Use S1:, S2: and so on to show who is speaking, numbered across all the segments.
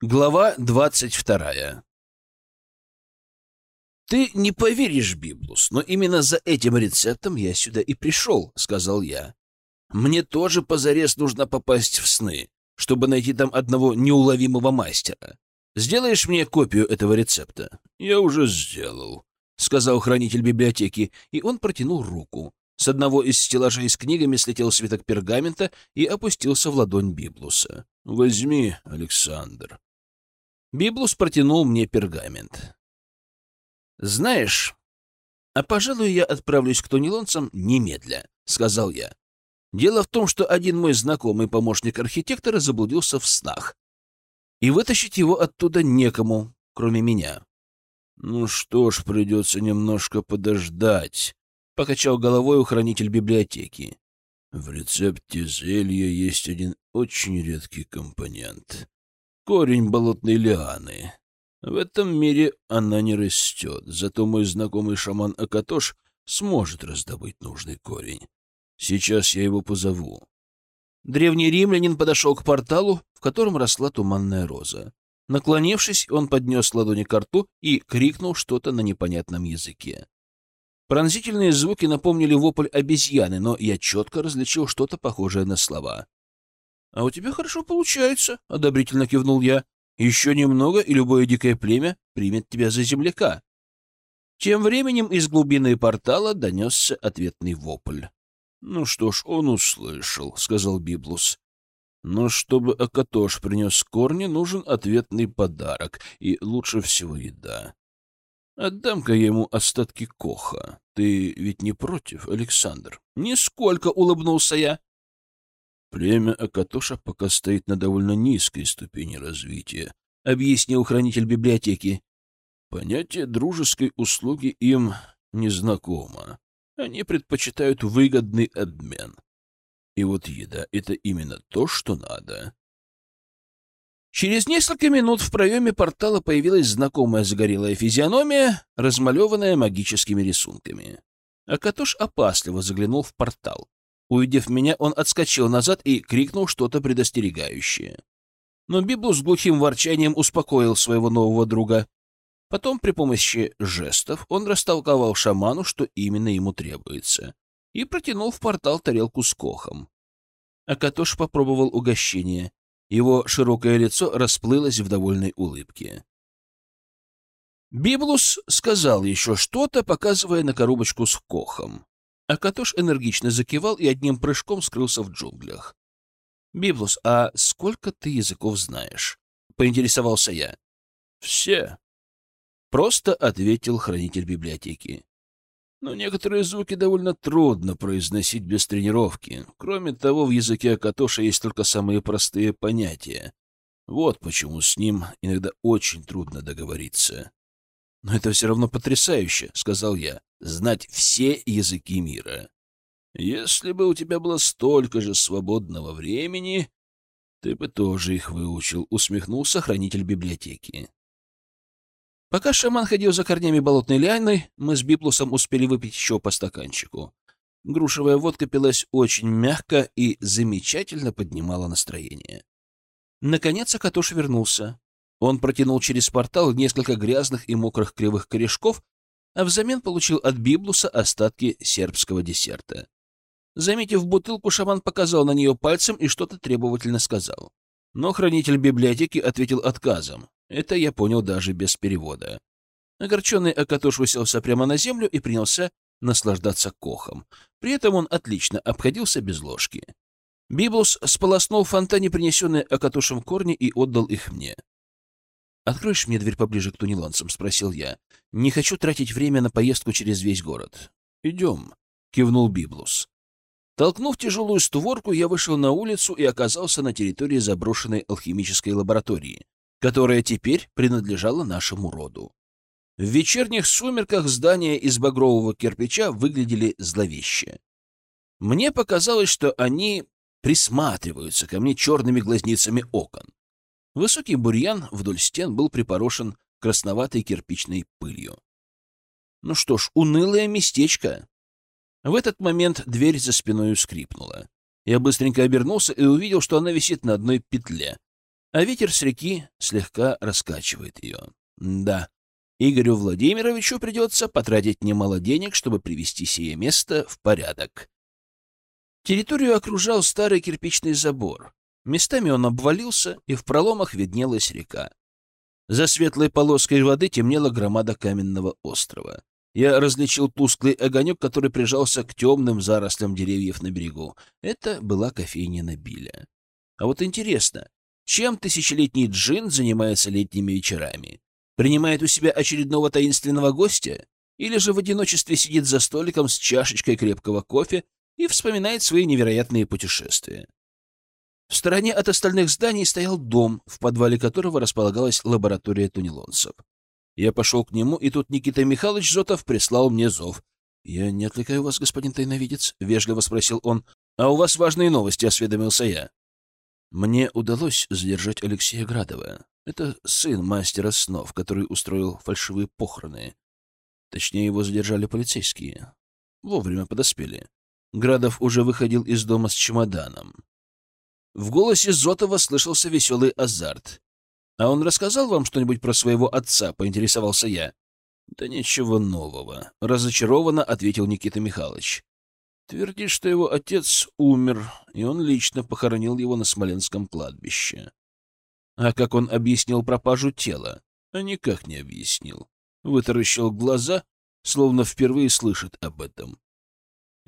S1: Глава двадцать вторая «Ты не поверишь, Библус, но именно за этим рецептом я сюда и пришел», — сказал я. «Мне тоже позарез нужно попасть в сны, чтобы найти там одного неуловимого мастера. Сделаешь мне копию этого рецепта?» «Я уже сделал», — сказал хранитель библиотеки, и он протянул руку. С одного из стеллажей с книгами слетел свиток пергамента и опустился в ладонь Библуса. «Возьми, Александр». Библус протянул мне пергамент. «Знаешь, а, пожалуй, я отправлюсь к тонилонцам немедля», — сказал я. «Дело в том, что один мой знакомый помощник архитектора заблудился в снах, и вытащить его оттуда некому, кроме меня». «Ну что ж, придется немножко подождать», — покачал головой ухранитель библиотеки. «В рецепте зелья есть один очень редкий компонент корень болотной лианы. В этом мире она не растет, зато мой знакомый шаман Акатош сможет раздобыть нужный корень. Сейчас я его позову. Древний римлянин подошел к порталу, в котором росла туманная роза. Наклонившись, он поднес ладони к рту и крикнул что-то на непонятном языке. Пронзительные звуки напомнили вопль обезьяны, но я четко различил что-то похожее на слова. «А у тебя хорошо получается», — одобрительно кивнул я. «Еще немного, и любое дикое племя примет тебя за земляка». Тем временем из глубины портала донесся ответный вопль. «Ну что ж, он услышал», — сказал Библус. «Но чтобы Акатош принес корни, нужен ответный подарок, и лучше всего еда. Отдам-ка ему остатки коха. Ты ведь не против, Александр?» «Нисколько», — улыбнулся я. Племя Акатоша пока стоит на довольно низкой ступени развития, — объяснил хранитель библиотеки. Понятие дружеской услуги им незнакомо. Они предпочитают выгодный обмен. И вот еда — это именно то, что надо. Через несколько минут в проеме портала появилась знакомая загорелая физиономия, размалеванная магическими рисунками. Акатош опасливо заглянул в портал. Увидев меня, он отскочил назад и крикнул что-то предостерегающее. Но Бибу с глухим ворчанием успокоил своего нового друга. Потом при помощи жестов он растолковал шаману, что именно ему требуется, и протянул в портал тарелку с кохом. Акатош попробовал угощение. Его широкое лицо расплылось в довольной улыбке. Библус сказал еще что-то, показывая на коробочку с кохом. Акатош энергично закивал и одним прыжком скрылся в джунглях. «Библус, а сколько ты языков знаешь?» — поинтересовался я. «Все», — просто ответил хранитель библиотеки. «Но некоторые звуки довольно трудно произносить без тренировки. Кроме того, в языке Акатоша есть только самые простые понятия. Вот почему с ним иногда очень трудно договориться». «Но это все равно потрясающе», — сказал я знать все языки мира. Если бы у тебя было столько же свободного времени, ты бы тоже их выучил, — усмехнулся хранитель библиотеки. Пока шаман ходил за корнями болотной лианы, мы с Биплусом успели выпить еще по стаканчику. Грушевая водка пилась очень мягко и замечательно поднимала настроение. Наконец Акатош вернулся. Он протянул через портал несколько грязных и мокрых кривых корешков а взамен получил от Библуса остатки сербского десерта. Заметив бутылку, шаман показал на нее пальцем и что-то требовательно сказал. Но хранитель библиотеки ответил отказом. Это я понял даже без перевода. Огорченный Акатош уселся прямо на землю и принялся наслаждаться кохом. При этом он отлично обходился без ложки. Библус сполоснул в фонтане принесенные Акатошем корни и отдал их мне. «Откроешь мне дверь поближе к тунеланцам?» — спросил я. «Не хочу тратить время на поездку через весь город». «Идем», — кивнул Библус. Толкнув тяжелую створку, я вышел на улицу и оказался на территории заброшенной алхимической лаборатории, которая теперь принадлежала нашему роду. В вечерних сумерках здания из багрового кирпича выглядели зловеще. Мне показалось, что они присматриваются ко мне черными глазницами окон. Высокий бурьян вдоль стен был припорошен красноватой кирпичной пылью. Ну что ж, унылое местечко. В этот момент дверь за спиной скрипнула. Я быстренько обернулся и увидел, что она висит на одной петле. а ветер с реки слегка раскачивает ее. Да, Игорю Владимировичу придется потратить немало денег, чтобы привести сие место в порядок. Территорию окружал старый кирпичный забор. Местами он обвалился, и в проломах виднелась река. За светлой полоской воды темнела громада каменного острова. Я различил тусклый огонек, который прижался к темным зарослям деревьев на берегу. Это была кофейня Набиля. А вот интересно, чем тысячелетний джин занимается летними вечерами? Принимает у себя очередного таинственного гостя? Или же в одиночестве сидит за столиком с чашечкой крепкого кофе и вспоминает свои невероятные путешествия? В стороне от остальных зданий стоял дом, в подвале которого располагалась лаборатория тунелонцев. Я пошел к нему, и тут Никита Михайлович Зотов прислал мне зов. — Я не отвлекаю вас, господин тайновидец? — вежливо спросил он. — А у вас важные новости, — осведомился я. Мне удалось задержать Алексея Градова. Это сын мастера снов, который устроил фальшивые похороны. Точнее, его задержали полицейские. Вовремя подоспели. Градов уже выходил из дома с чемоданом. В голосе Зотова слышался веселый азарт. «А он рассказал вам что-нибудь про своего отца?» — поинтересовался я. «Да ничего нового», — разочарованно ответил Никита Михайлович. Твердит, что его отец умер, и он лично похоронил его на Смоленском кладбище. А как он объяснил пропажу тела? А никак не объяснил. Вытаращил глаза, словно впервые слышит об этом.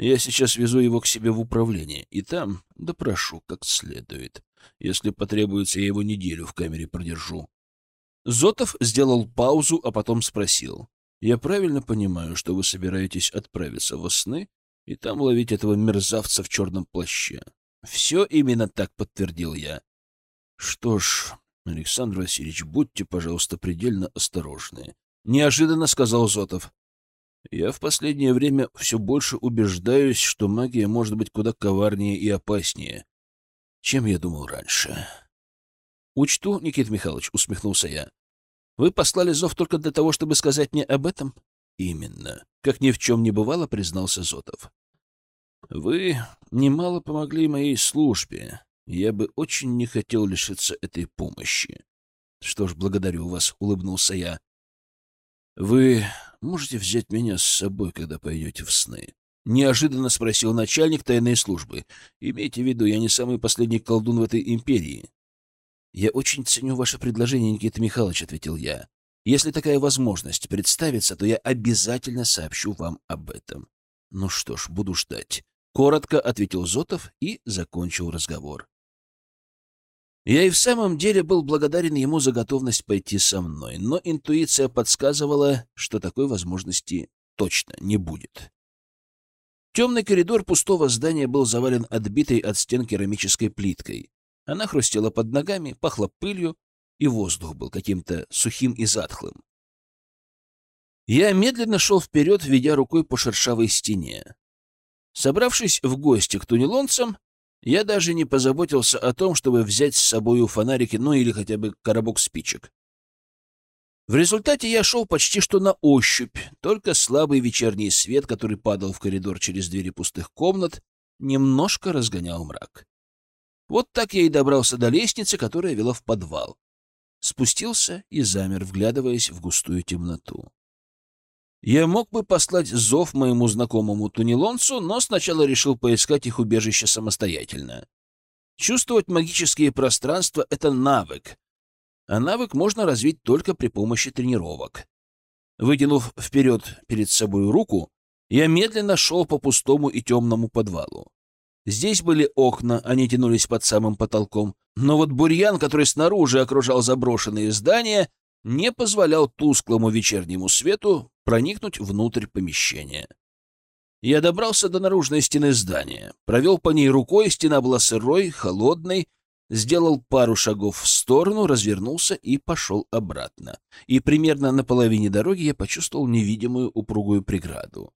S1: Я сейчас везу его к себе в управление, и там допрошу как следует. Если потребуется, я его неделю в камере продержу. Зотов сделал паузу, а потом спросил. «Я правильно понимаю, что вы собираетесь отправиться во сны и там ловить этого мерзавца в черном плаще?» «Все именно так», — подтвердил я. «Что ж, Александр Васильевич, будьте, пожалуйста, предельно осторожны», — неожиданно сказал Зотов. «Я в последнее время все больше убеждаюсь, что магия может быть куда коварнее и опаснее, чем я думал раньше. «Учту, Никита Михайлович», — усмехнулся я. «Вы послали зов только для того, чтобы сказать мне об этом?» «Именно. Как ни в чем не бывало», — признался Зотов. «Вы немало помогли моей службе. Я бы очень не хотел лишиться этой помощи». «Что ж, благодарю вас», — улыбнулся я. «Вы можете взять меня с собой, когда пойдете в сны?» — неожиданно спросил начальник тайной службы. «Имейте в виду, я не самый последний колдун в этой империи». «Я очень ценю ваше предложение, Никита Михайлович», — ответил я. «Если такая возможность представится, то я обязательно сообщу вам об этом». «Ну что ж, буду ждать», — коротко ответил Зотов и закончил разговор. Я и в самом деле был благодарен ему за готовность пойти со мной, но интуиция подсказывала, что такой возможности точно не будет. Темный коридор пустого здания был завален отбитой от стен керамической плиткой. Она хрустела под ногами, пахла пылью, и воздух был каким-то сухим и затхлым. Я медленно шел вперед, ведя рукой по шершавой стене. Собравшись в гости к тунелонцам, я даже не позаботился о том, чтобы взять с собою фонарики, ну или хотя бы коробок спичек. В результате я шел почти что на ощупь, только слабый вечерний свет, который падал в коридор через двери пустых комнат, немножко разгонял мрак. Вот так я и добрался до лестницы, которая вела в подвал. Спустился и замер, вглядываясь в густую темноту. Я мог бы послать зов моему знакомому тунелонцу, но сначала решил поискать их убежище самостоятельно. Чувствовать магические пространства — это навык, а навык можно развить только при помощи тренировок. Вытянув вперед перед собой руку, я медленно шел по пустому и темному подвалу. Здесь были окна, они тянулись под самым потолком, но вот бурьян, который снаружи окружал заброшенные здания, не позволял тусклому вечернему свету проникнуть внутрь помещения. Я добрался до наружной стены здания, провел по ней рукой, стена была сырой, холодной, сделал пару шагов в сторону, развернулся и пошел обратно. И примерно на половине дороги я почувствовал невидимую упругую преграду.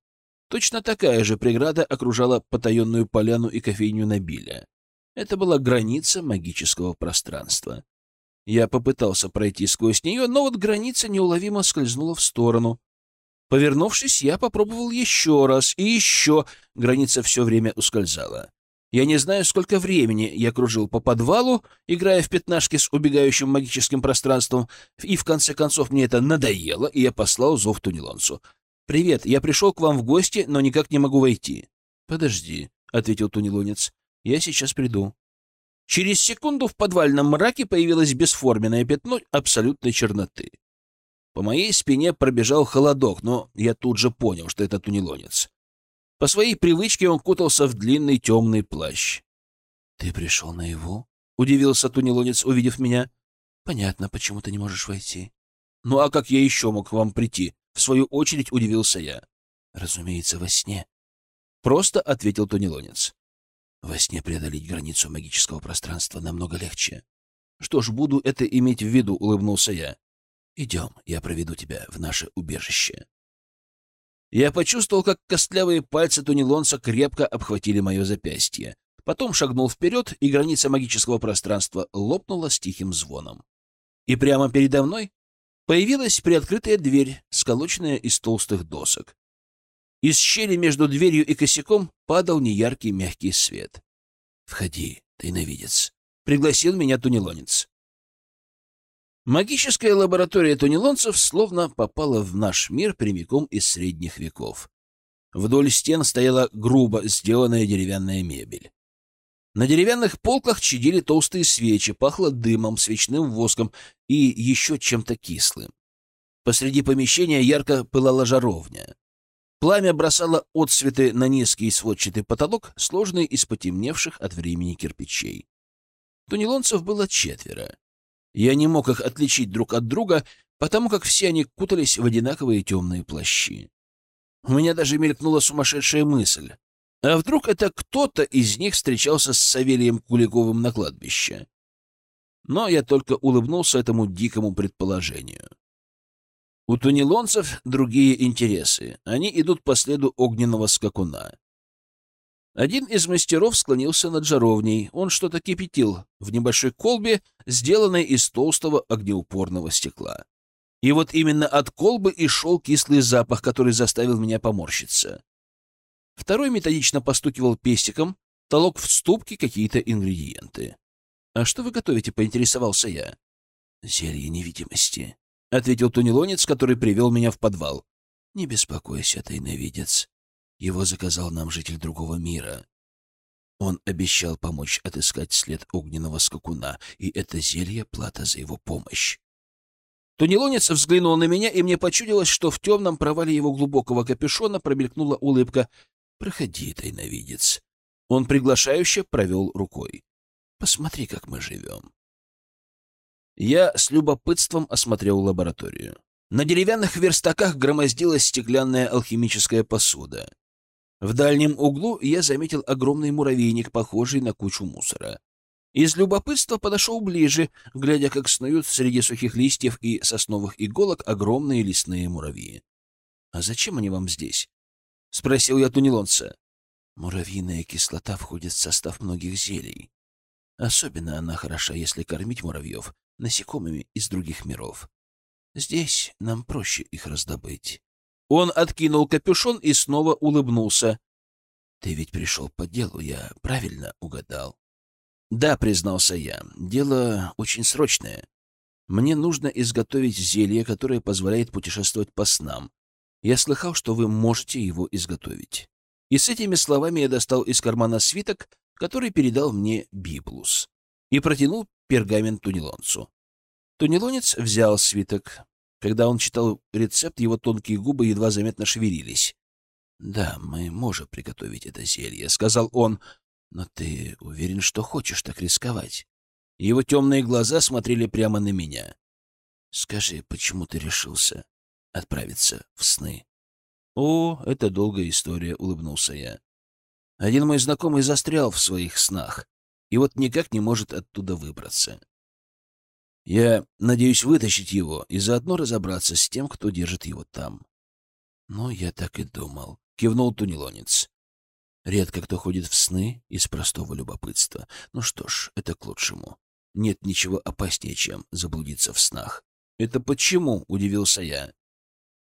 S1: Точно такая же преграда окружала потаенную поляну и кофейню Набиля. Это была граница магического пространства. Я попытался пройти сквозь нее, но вот граница неуловимо скользнула в сторону. Повернувшись, я попробовал еще раз и еще. Граница все время ускользала. Я не знаю, сколько времени я кружил по подвалу, играя в пятнашки с убегающим магическим пространством, и в конце концов мне это надоело, и я послал зов Тунелонцу. «Привет, я пришел к вам в гости, но никак не могу войти». «Подожди», — ответил Тунелонец, — «я сейчас приду». Через секунду в подвальном мраке появилось бесформенное пятно абсолютной черноты. По моей спине пробежал холодок, но я тут же понял, что это Тунелонец. По своей привычке он кутался в длинный темный плащ. — Ты пришел на его? — удивился Тунелонец, увидев меня. — Понятно, почему ты не можешь войти. — Ну а как я еще мог к вам прийти? В свою очередь удивился я. — Разумеется, во сне. Просто ответил Тунелонец. Во сне преодолеть границу магического пространства намного легче. Что ж, буду это иметь в виду, улыбнулся я. Идем, я проведу тебя в наше убежище. Я почувствовал, как костлявые пальцы Тунелонца крепко обхватили мое запястье. Потом шагнул вперед, и граница магического пространства лопнула с тихим звоном. И прямо передо мной появилась приоткрытая дверь, сколоченная из толстых досок. Из щели между дверью и косяком падал неяркий мягкий свет. «Входи, тайновидец», — пригласил меня Тунелонец. Магическая лаборатория тунелонцев словно попала в наш мир прямиком из средних веков. Вдоль стен стояла грубо сделанная деревянная мебель. На деревянных полках чадили толстые свечи, пахло дымом, свечным воском и еще чем-то кислым. Посреди помещения ярко пылала жаровня. Пламя бросало отсветы на низкий сводчатый потолок, сложный из потемневших от времени кирпичей. Тунелонцев было четверо. Я не мог их отличить друг от друга, потому как все они кутались в одинаковые темные плащи. У меня даже мелькнула сумасшедшая мысль. А вдруг это кто-то из них встречался с Савелием Куликовым на кладбище? Но я только улыбнулся этому дикому предположению. У тунелонцев другие интересы. Они идут по следу огненного скакуна. Один из мастеров склонился над жаровней. Он что-то кипятил в небольшой колбе, сделанной из толстого огнеупорного стекла. И вот именно от колбы и шел кислый запах, который заставил меня поморщиться. Второй методично постукивал пестиком, толок в ступке какие-то ингредиенты. «А что вы готовите?» — поинтересовался я. «Зелье невидимости», — ответил тунелонец, который привел меня в подвал. «Не беспокойся, тайновидец. Его заказал нам житель другого мира. Он обещал помочь отыскать след огненного скакуна, и это зелье — плата за его помощь. Тунелонец взглянул на меня, и мне почудилось, что в темном провале его глубокого капюшона промелькнула улыбка. «Проходи, тайновидец». Он приглашающе провел рукой. «Посмотри, как мы живем». Я с любопытством осмотрел лабораторию. На деревянных верстаках громоздилась стеклянная алхимическая посуда. В дальнем углу я заметил огромный муравейник, похожий на кучу мусора. Из любопытства подошел ближе, глядя, как снуют среди сухих листьев и сосновых иголок огромные лесные муравьи. — А зачем они вам здесь? — спросил я тунелонца. — Муравьиная кислота входит в состав многих зелий. Особенно она хороша, если кормить муравьев насекомыми из других миров. Здесь нам проще их раздобыть. Он откинул капюшон и снова улыбнулся. «Ты ведь пришел по делу, я правильно угадал?» «Да», — признался я, — «дело очень срочное. Мне нужно изготовить зелье, которое позволяет путешествовать по снам. Я слыхал, что вы можете его изготовить». И с этими словами я достал из кармана свиток, который передал мне Библус, и протянул пергамент Тунелонцу. Тунелонец взял свиток, когда он читал рецепт, его тонкие губы едва заметно шевелились. «Да, мы можем приготовить это зелье», — сказал он. «Но ты уверен, что хочешь так рисковать?» Его темные глаза смотрели прямо на меня. «Скажи, почему ты решился отправиться в сны?» «О, это долгая история», — улыбнулся я. «Один мой знакомый застрял в своих снах и вот никак не может оттуда выбраться. Я надеюсь вытащить его и заодно разобраться с тем, кто держит его там. Ну, я так и думал, кивнул Тунелонец. Редко кто ходит в сны из простого любопытства. Ну что ж, это к лучшему. Нет ничего опаснее, чем заблудиться в снах. Это почему? удивился я.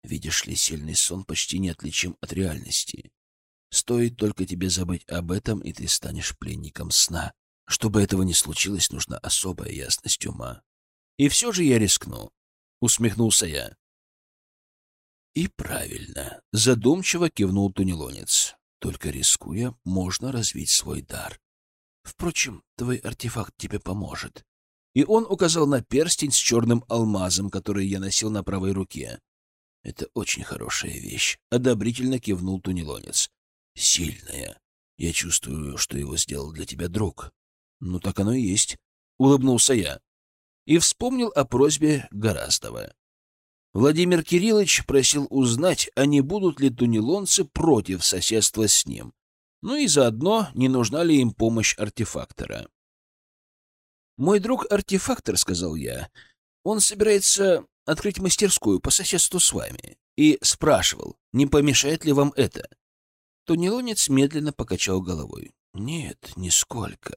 S1: Видишь ли, сильный сон почти неотличим от реальности. Стоит только тебе забыть об этом, и ты станешь пленником сна. Чтобы этого не случилось, нужна особая ясность ума. И все же я рискну, — усмехнулся я. И правильно, — задумчиво кивнул тунелонец. Только рискуя, можно развить свой дар. Впрочем, твой артефакт тебе поможет. И он указал на перстень с черным алмазом, который я носил на правой руке. Это очень хорошая вещь, — одобрительно кивнул тунелонец. Сильная. Я чувствую, что его сделал для тебя друг. Ну, так оно и есть, — улыбнулся я. И вспомнил о просьбе Гораздова. Владимир Кириллович просил узнать, а не будут ли тунелонцы против соседства с ним. Ну и заодно, не нужна ли им помощь артефактора. «Мой друг-артефактор», — сказал я, — «он собирается открыть мастерскую по соседству с вами» и спрашивал, не помешает ли вам это. Тунелонец медленно покачал головой. «Нет, нисколько.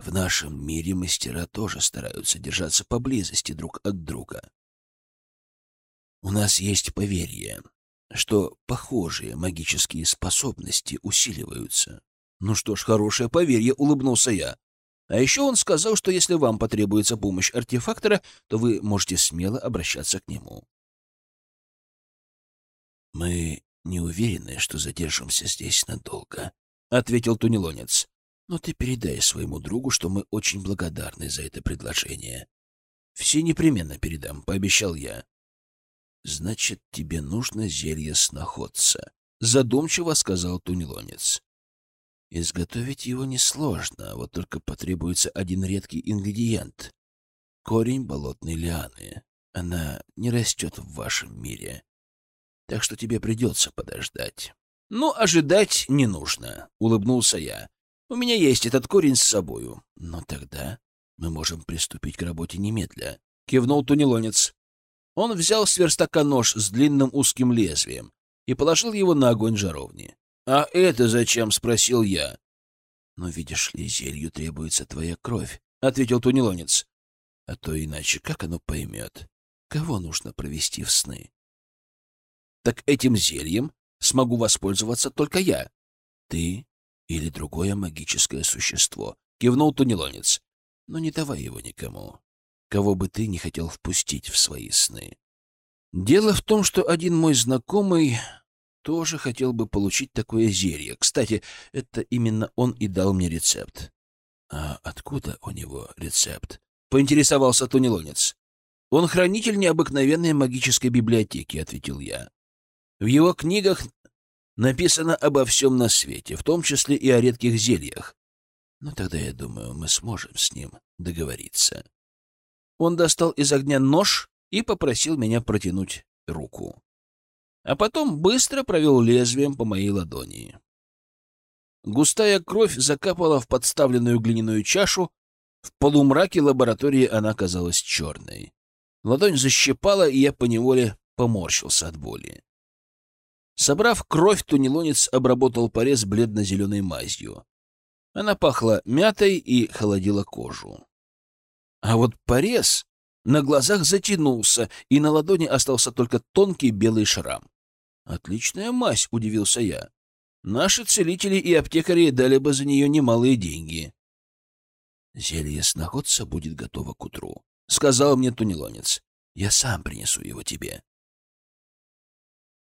S1: В нашем мире мастера тоже стараются держаться поблизости друг от друга. У нас есть поверье, что похожие магические способности усиливаются. Ну что ж, хорошее поверье, улыбнулся я. А еще он сказал, что если вам потребуется помощь артефактора, то вы можете смело обращаться к нему. Мы не уверены, что задержимся здесь надолго, ответил тунелонец. Но ты передай своему другу, что мы очень благодарны за это предложение. Все непременно передам, пообещал я. Значит, тебе нужно зелье сноходца, задумчиво сказал тунелонец. Изготовить его несложно, вот только потребуется один редкий ингредиент — корень болотной лианы. Она не растет в вашем мире, так что тебе придется подождать. — Ну, ожидать не нужно, — улыбнулся я. — У меня есть этот корень с собою. Но тогда мы можем приступить к работе немедля, — кивнул тунелонец. Он взял с верстака нож с длинным узким лезвием и положил его на огонь жаровни. «А это зачем?» — спросил я. «Но, видишь ли, зелью требуется твоя кровь», — ответил тунелонец. «А то иначе как оно поймет, кого нужно провести в сны?» «Так этим зельем смогу воспользоваться только я. Ты или другое магическое существо», — кивнул тунелонец. «Но не давай его никому кого бы ты не хотел впустить в свои сны. Дело в том, что один мой знакомый тоже хотел бы получить такое зелье. Кстати, это именно он и дал мне рецепт. А откуда у него рецепт? Поинтересовался тунелонец. Он хранитель необыкновенной магической библиотеки, ответил я. В его книгах написано обо всем на свете, в том числе и о редких зельях. Ну тогда, я думаю, мы сможем с ним договориться. Он достал из огня нож и попросил меня протянуть руку. А потом быстро провел лезвием по моей ладони. Густая кровь закапала в подставленную глиняную чашу. В полумраке лаборатории она казалась черной. Ладонь защипала, и я поневоле поморщился от боли. Собрав кровь, тунелонец обработал порез бледно-зеленой мазью. Она пахла мятой и холодила кожу. А вот порез на глазах затянулся, и на ладони остался только тонкий белый шрам. «Отличная мазь», — удивился я. «Наши целители и аптекари дали бы за нее немалые деньги». «Зелье сноходца будет готово к утру», — сказал мне тунелонец. «Я сам принесу его тебе».